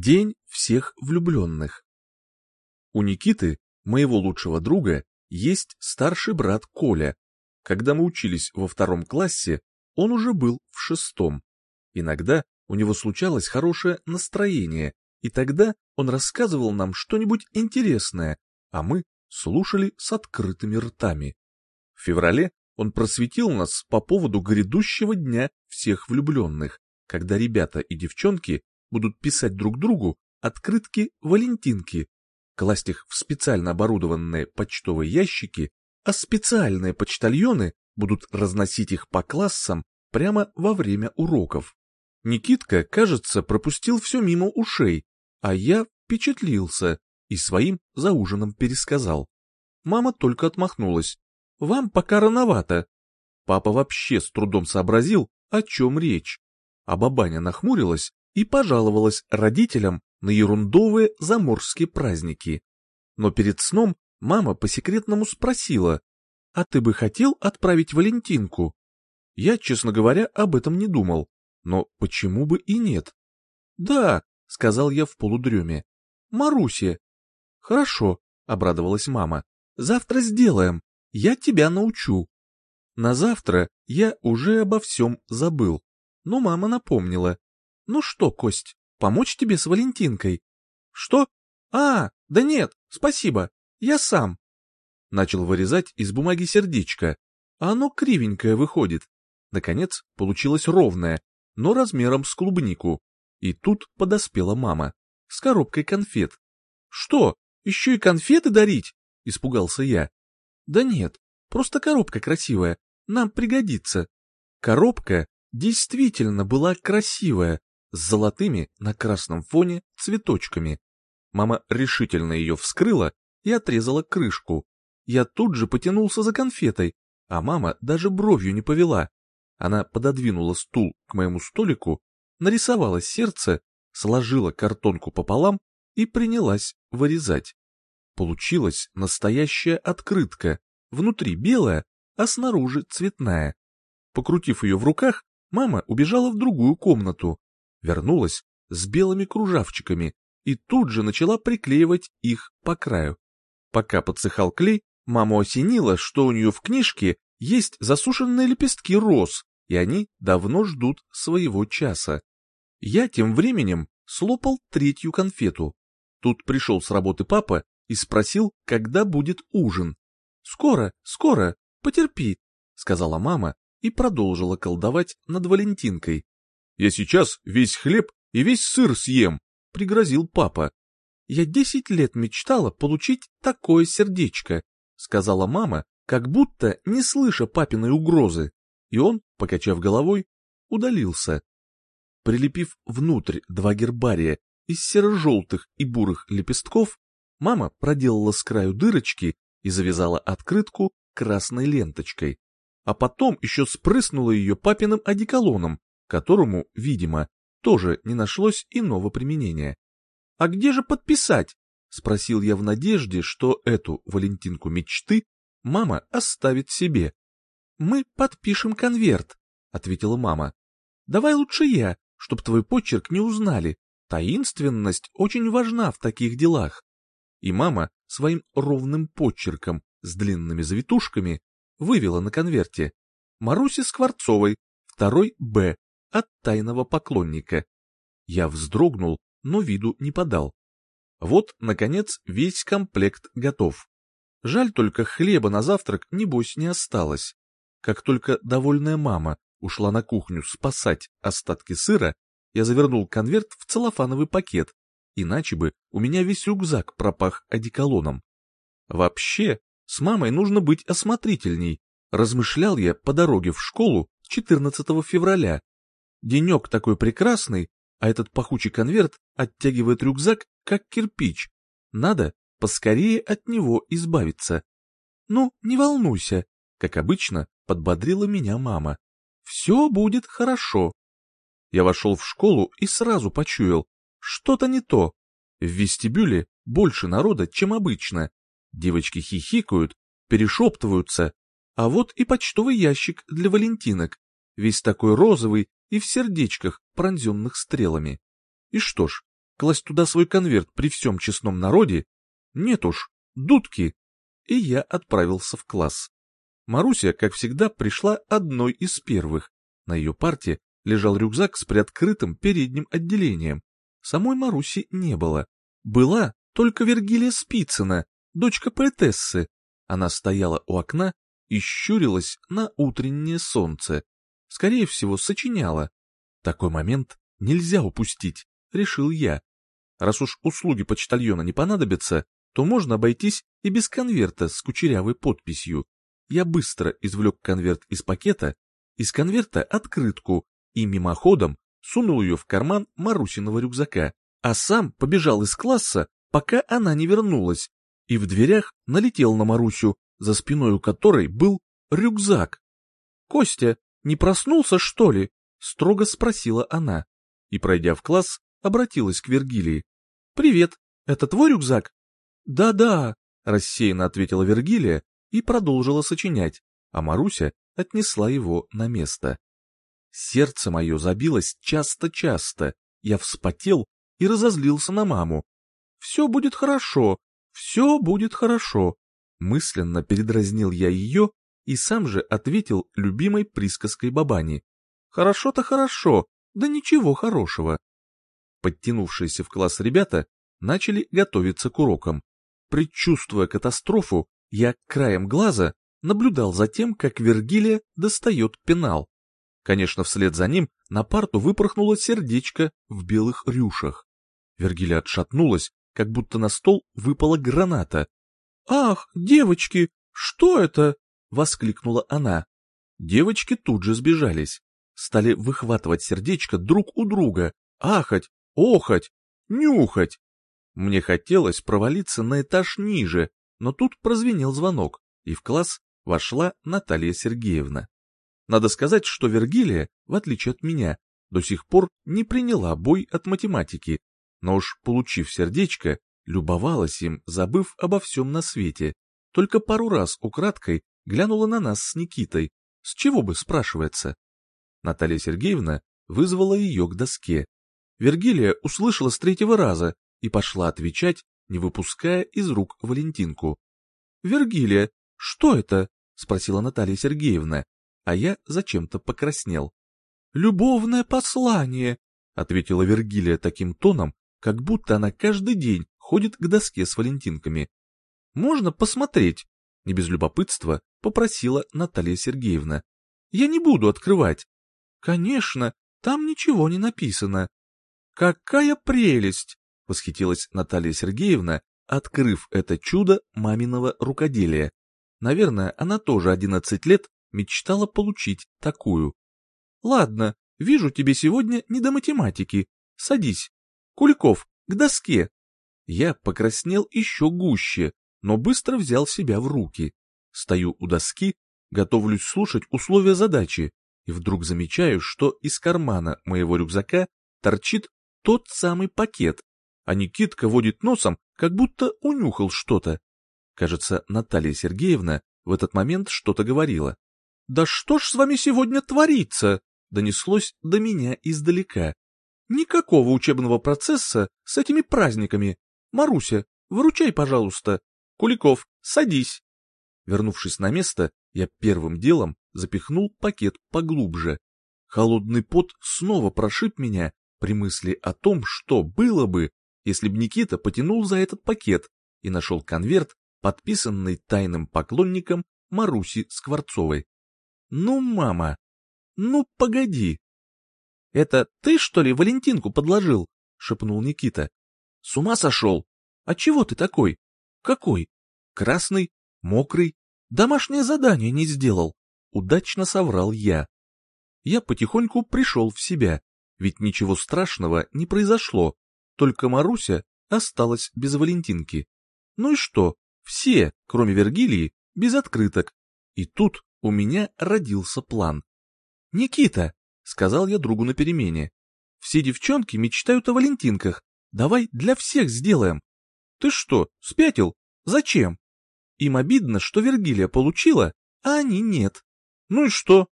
День всех влюбленных. У Никиты, моего лучшего друга, есть старший брат Коля. Когда мы учились во втором классе, он уже был в шестом. Иногда у него случалось хорошее настроение, и тогда он рассказывал нам что-нибудь интересное, а мы слушали с открытыми ртами. В феврале он просветил нас по поводу грядущего дня всех влюбленных, когда ребята и девчонки будут писать друг другу открытки-валентинки, класть их в специально оборудованные почтовые ящики, а специальные почтальоны будут разносить их по классам прямо во время уроков. Никитка, кажется, пропустил все мимо ушей, а я впечатлился и своим за ужином пересказал. Мама только отмахнулась. «Вам пока рановато». Папа вообще с трудом сообразил, о чем речь. А бабаня нахмурилась и пожаловалась родителям на ерундовые заморские праздники. Но перед сном мама по-секретному спросила, «А ты бы хотел отправить Валентинку?» Я, честно говоря, об этом не думал, но почему бы и нет? «Да», — сказал я в полудреме, — «Марусе». «Хорошо», — обрадовалась мама, — «завтра сделаем, я тебя научу». На завтра я уже обо всем забыл, но мама напомнила, «Ну что, Кость, помочь тебе с Валентинкой?» «Что? А, да нет, спасибо, я сам». Начал вырезать из бумаги сердечко, а оно кривенькое выходит. Наконец, получилось ровное, но размером с клубнику. И тут подоспела мама с коробкой конфет. «Что, еще и конфеты дарить?» — испугался я. «Да нет, просто коробка красивая, нам пригодится». Коробка действительно была красивая, с золотыми на красном фоне цветочками. Мама решительно ее вскрыла и отрезала крышку. Я тут же потянулся за конфетой, а мама даже бровью не повела. Она пододвинула стул к моему столику, нарисовала сердце, сложила картонку пополам и принялась вырезать. Получилась настоящая открытка, внутри белая, а снаружи цветная. Покрутив ее в руках, мама убежала в другую комнату, вернулась с белыми кружавчиками и тут же начала приклеивать их по краю. Пока подсыхал клей, маму осенило, что у нее в книжке есть засушенные лепестки роз, и они давно ждут своего часа. Я тем временем слопал третью конфету. Тут пришел с работы папа и спросил, когда будет ужин. «Скоро, скоро, потерпи», — сказала мама и продолжила колдовать над Валентинкой. Я сейчас весь хлеб и весь сыр съем, — пригрозил папа. Я десять лет мечтала получить такое сердечко, — сказала мама, как будто не слыша папиной угрозы, и он, покачав головой, удалился. Прилепив внутрь два гербария из серо-желтых и бурых лепестков, мама проделала с краю дырочки и завязала открытку красной ленточкой, а потом еще спрыснула ее папиным одеколоном, которому, видимо, тоже не нашлось иного применения. «А где же подписать?» — спросил я в надежде, что эту Валентинку мечты мама оставит себе. «Мы подпишем конверт», — ответила мама. «Давай лучше я, чтоб твой почерк не узнали. Таинственность очень важна в таких делах». И мама своим ровным почерком с длинными завитушками вывела на конверте Маруси Скворцовой, второй Б, от тайного поклонника. Я вздрогнул, но виду не подал. Вот, наконец, весь комплект готов. Жаль только хлеба на завтрак, небось, не осталось. Как только довольная мама ушла на кухню спасать остатки сыра, я завернул конверт в целлофановый пакет, иначе бы у меня весь рюкзак пропах одеколоном. Вообще, с мамой нужно быть осмотрительней, размышлял я по дороге в школу 14 февраля, Денек такой прекрасный, а этот пахучий конверт оттягивает рюкзак, как кирпич. Надо поскорее от него избавиться. Ну, не волнуйся, как обычно, подбодрила меня мама. Все будет хорошо. Я вошел в школу и сразу почуял, что-то не то. В вестибюле больше народа, чем обычно. Девочки хихикают, перешептываются, а вот и почтовый ящик для валентинок, весь такой розовый и в сердечках, пронзенных стрелами. И что ж, Класть туда свой конверт при всем честном народе? Нет уж, дудки. И я отправился в класс. Маруся, как всегда, пришла одной из первых. На ее парте лежал рюкзак с приоткрытым передним отделением. Самой Маруси не было. Была только Вергилия Спицына, дочка поэтессы. Она стояла у окна и щурилась на утреннее солнце. Скорее всего, сочиняла. Такой момент нельзя упустить, решил я. Раз уж услуги почтальона не понадобятся, то можно обойтись и без конверта с кучерявой подписью. Я быстро извлек конверт из пакета, из конверта открытку и мимоходом сунул ее в карман Марусиного рюкзака, а сам побежал из класса, пока она не вернулась, и в дверях налетел на Марусю, за спиной у которой был рюкзак. «Костя, не проснулся, что ли?» — строго спросила она, и, пройдя в класс, обратилась к Вергилии. «Привет, это твой рюкзак?» «Да-да», — рассеянно ответила Вергилия и продолжила сочинять, а Маруся отнесла его на место. Сердце мое забилось часто-часто, я вспотел и разозлился на маму. «Все будет хорошо, все будет хорошо», мысленно передразнил я ее и сам же ответил любимой присказкой Бабани. «Хорошо-то хорошо, да ничего хорошего». Подтянувшиеся в класс ребята начали готовиться к урокам. Предчувствуя катастрофу, я краем глаза наблюдал за тем, как Вергилия достает пенал. Конечно, вслед за ним на парту выпорхнуло сердечко в белых рюшах. Вергилия отшатнулась, как будто на стол выпала граната. «Ах, девочки, что это?» — воскликнула она. Девочки тут же сбежались. Стали выхватывать сердечко друг у друга, ахать, охать, нюхать. Мне хотелось провалиться на этаж ниже, но тут прозвенел звонок, и в класс вошла Наталья Сергеевна. Надо сказать, что Вергилия, в отличие от меня, до сих пор не приняла бой от математики, но уж получив сердечко, любовалась им, забыв обо всем на свете. Только пару раз украдкой глянула на нас с Никитой. С чего бы, спрашивается? Наталья Сергеевна вызвала ее к доске. Вергилия услышала с третьего раза и пошла отвечать, не выпуская из рук Валентинку. «Вергилия, что это?» — спросила Наталья Сергеевна, а я зачем-то покраснел. «Любовное послание», — ответила Вергилия таким тоном, как будто она каждый день ходит к доске с валентинками. «Можно посмотреть?» — не без любопытства попросила Наталья Сергеевна. «Я не буду открывать». «Конечно, там ничего не написано». «Какая прелесть!» — восхитилась Наталья Сергеевна, открыв это чудо маминого рукоделия. Наверное, она тоже одиннадцать лет мечтала получить такую. Ладно, вижу тебе сегодня не до математики. Садись. Куликов, к доске. Я покраснел еще гуще, но быстро взял себя в руки. Стою у доски, готовлюсь слушать условия задачи, и вдруг замечаю, что из кармана моего рюкзака торчит тот самый пакет, а Никитка водит носом, как будто унюхал что-то. Кажется, Наталья Сергеевна в этот момент что-то говорила. «Да что ж с вами сегодня творится?» донеслось до меня издалека. «Никакого учебного процесса с этими праздниками. Маруся, выручай, пожалуйста. Куликов, садись». Вернувшись на место, я первым делом запихнул пакет поглубже. Холодный пот снова прошиб меня при мысли о том, что было бы, если бы Никита потянул за этот пакет и нашел конверт, подписанный тайным поклонником Маруси Скворцовой. Ну, мама, ну погоди. Это ты, что ли, Валентинку подложил? Шепнул Никита. С ума сошел? А чего ты такой? Какой? Красный? Мокрый? Домашнее задание не сделал. Удачно соврал я. Я потихоньку пришел в себя, ведь ничего страшного не произошло, только Маруся осталась без Валентинки. Ну и что, все, кроме Вергилии, без открыток. И тут у меня родился план. «Никита», — сказал я другу на перемене, — «все девчонки мечтают о валентинках. Давай для всех сделаем». «Ты что, спятил? Зачем?» Им обидно, что Вергилия получила, а они нет. «Ну и что?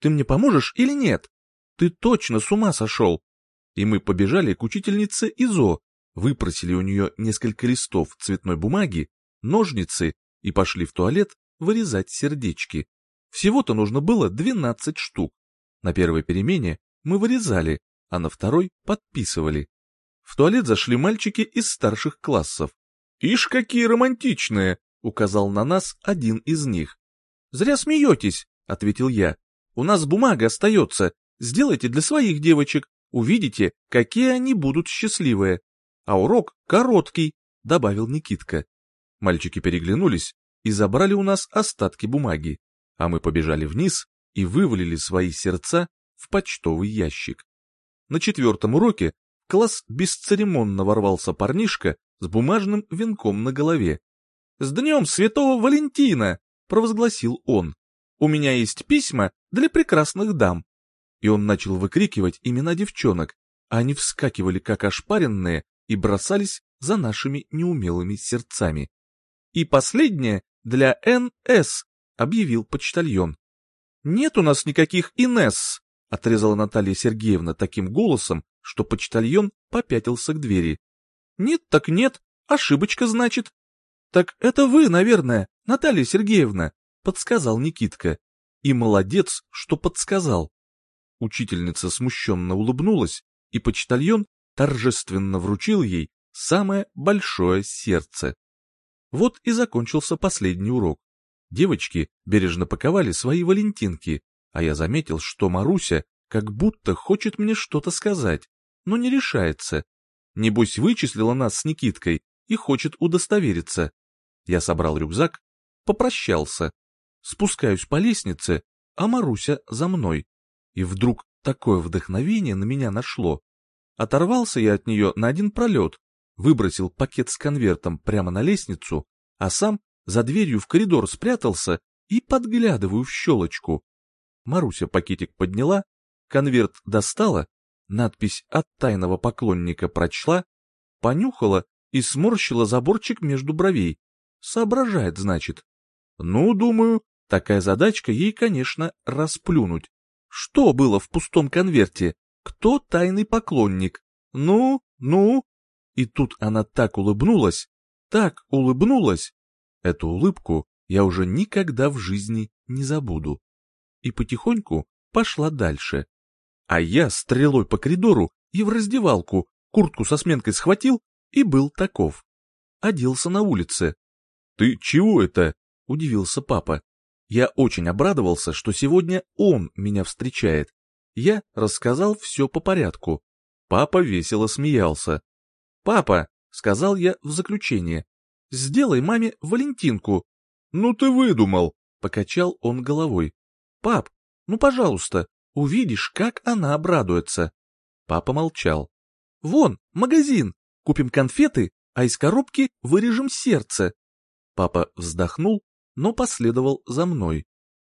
Ты мне поможешь или нет?» «Ты точно с ума сошел!» И мы побежали к учительнице Изо, выпросили у нее несколько листов цветной бумаги, ножницы и пошли в туалет вырезать сердечки. Всего-то нужно было 12 штук. На первой перемене мы вырезали, а на второй подписывали. В туалет зашли мальчики из старших классов. «Ишь, какие романтичные!» — указал на нас один из них. «Зря смеетесь», — ответил я. «У нас бумага остается. Сделайте для своих девочек. Увидите, какие они будут счастливые. А урок короткий», — добавил Никитка. Мальчики переглянулись и забрали у нас остатки бумаги, а мы побежали вниз и вывалили свои сердца в почтовый ящик. На четвертом уроке класс бесцеремонно ворвался парнишка с бумажным венком на голове. «С днем Святого Валентина!» — провозгласил он. «У меня есть письма для прекрасных дам». И он начал выкрикивать имена девчонок, а они вскакивали как ошпаренные и бросались за нашими неумелыми сердцами. И последнее для НС, объявил почтальон. Нет у нас никаких Инесс, отрезала Наталья Сергеевна таким голосом, что почтальон попятился к двери. Нет так нет, ошибочка значит. Так это вы, наверное, Наталья Сергеевна, подсказал Никитка. И молодец, что подсказал. Учительница смущенно улыбнулась, и почтальон торжественно вручил ей самое большое сердце. Вот и закончился последний урок. Девочки бережно паковали свои валентинки, а я заметил, что Маруся как будто хочет мне что-то сказать, но не решается. Небось вычислила нас с Никиткой и хочет удостовериться. Я собрал рюкзак, попрощался. Спускаюсь по лестнице, а Маруся за мной. И вдруг такое вдохновение на меня нашло. Оторвался я от нее на один пролет, выбросил пакет с конвертом прямо на лестницу, а сам за дверью в коридор спрятался и подглядываю в щелочку. Маруся пакетик подняла, конверт достала, надпись от тайного поклонника прочла, понюхала и сморщила заборчик между бровей. Соображает, значит. Ну, думаю, такая задачка ей, конечно, расплюнуть. Что было в пустом конверте? Кто тайный поклонник? Ну, ну, и тут она так улыбнулась, так улыбнулась. Эту улыбку я уже никогда в жизни не забуду. И потихоньку пошла дальше. А я стрелой по коридору и в раздевалку, куртку со сменкой схватил и был таков. Оделся на улице. «Ты чего это?» — удивился папа. Я очень обрадовался, что сегодня он меня встречает. Я рассказал все по порядку. Папа весело смеялся. «Папа», — сказал я в заключение, — «сделай маме Валентинку». «Ну ты выдумал», — покачал он головой. «Пап, ну пожалуйста, увидишь, как она обрадуется». Папа молчал. «Вон, магазин, купим конфеты, а из коробки вырежем сердце». Папа вздохнул, но последовал за мной.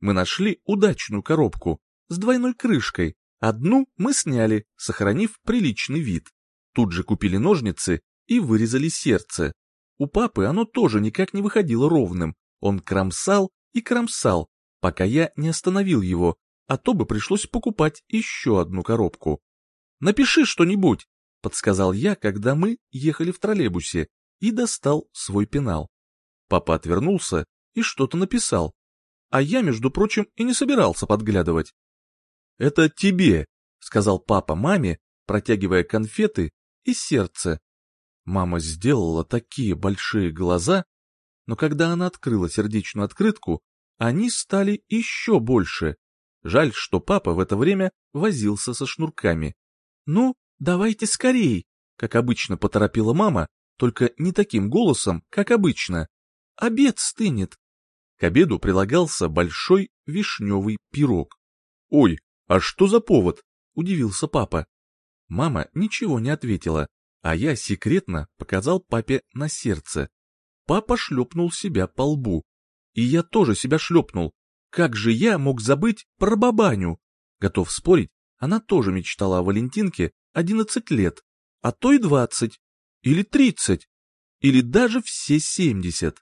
Мы нашли удачную коробку с двойной крышкой. Одну мы сняли, сохранив приличный вид. Тут же купили ножницы и вырезали сердце. У папы оно тоже никак не выходило ровным. Он кромсал и кромсал, пока я не остановил его, а то бы пришлось покупать еще одну коробку. «Напиши что-нибудь», — подсказал я, когда мы ехали в троллейбусе, и достал свой пенал. Папа отвернулся и что-то написал, а я, между прочим, и не собирался подглядывать. «Это тебе», — сказал папа маме, протягивая конфеты и сердце. Мама сделала такие большие глаза, но когда она открыла сердечную открытку, они стали еще больше. Жаль, что папа в это время возился со шнурками. «Ну, давайте скорей!» — как обычно поторопила мама, только не таким голосом, как обычно. «Обед стынет!» К обеду прилагался большой вишневый пирог. «Ой, а что за повод?» — удивился папа. Мама ничего не ответила, а я секретно показал папе на сердце. Папа шлепнул себя по лбу. И я тоже себя шлепнул. Как же я мог забыть про бабаню? Готов спорить, она тоже мечтала о Валентинке 11 лет, а то и 20, или 30, или даже все 70.